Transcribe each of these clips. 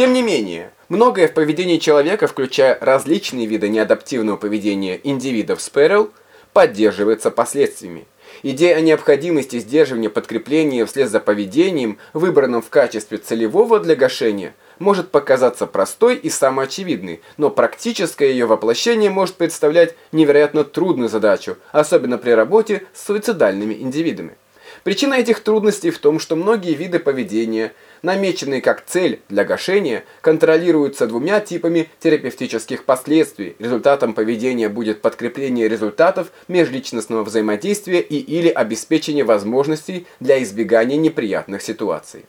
Тем не менее, многое в поведении человека, включая различные виды неадаптивного поведения индивидов Sparrow, поддерживается последствиями. Идея о необходимости сдерживания подкрепления вслед за поведением, выбранным в качестве целевого для гашения, может показаться простой и самоочевидной, но практическое ее воплощение может представлять невероятно трудную задачу, особенно при работе с суицидальными индивидами. Причина этих трудностей в том, что многие виды поведения, намеченные как цель для гашения, контролируются двумя типами терапевтических последствий. Результатом поведения будет подкрепление результатов межличностного взаимодействия и или обеспечение возможностей для избегания неприятных ситуаций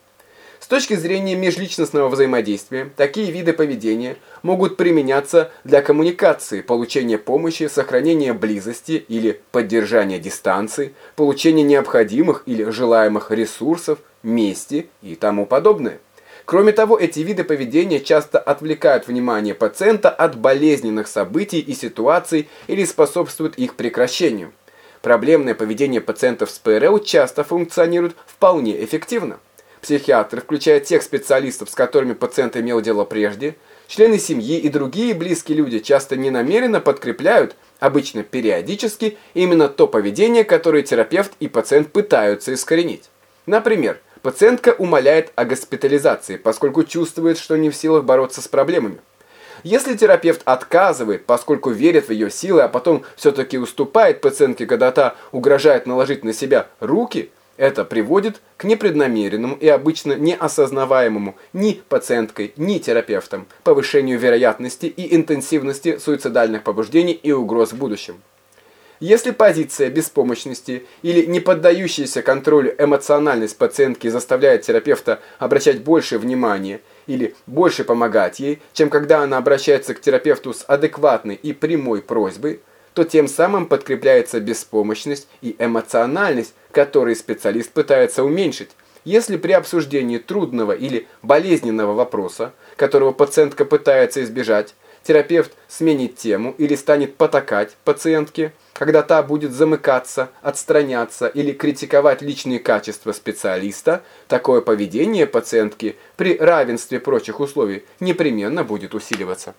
точки зрения межличностного взаимодействия, такие виды поведения могут применяться для коммуникации, получения помощи, сохранения близости или поддержания дистанции, получения необходимых или желаемых ресурсов, мести и тому подобное. Кроме того, эти виды поведения часто отвлекают внимание пациента от болезненных событий и ситуаций или способствуют их прекращению. Проблемное поведение пациентов с ПРЛ часто функционирует вполне эффективно. Психиатры, включая тех специалистов, с которыми пациент имел дело прежде, члены семьи и другие близкие люди часто ненамеренно подкрепляют, обычно периодически, именно то поведение, которое терапевт и пациент пытаются искоренить. Например, пациентка умоляет о госпитализации, поскольку чувствует, что не в силах бороться с проблемами. Если терапевт отказывает, поскольку верит в ее силы, а потом все-таки уступает пациентке, когда та угрожает наложить на себя руки – это приводит к непреднамеренному и обычно неосознаваемому ни пациенткой, ни терапевтом повышению вероятности и интенсивности суицидальных побуждений и угроз в будущем. Если позиция беспомощности или не поддающаяся контролю эмоциональность пациентки заставляет терапевта обращать больше внимания или больше помогать ей, чем когда она обращается к терапевту с адекватной и прямой просьбой, то тем самым подкрепляется беспомощность и эмоциональность, которые специалист пытается уменьшить. Если при обсуждении трудного или болезненного вопроса, которого пациентка пытается избежать, терапевт сменит тему или станет потакать пациентке, когда та будет замыкаться, отстраняться или критиковать личные качества специалиста, такое поведение пациентки при равенстве прочих условий непременно будет усиливаться.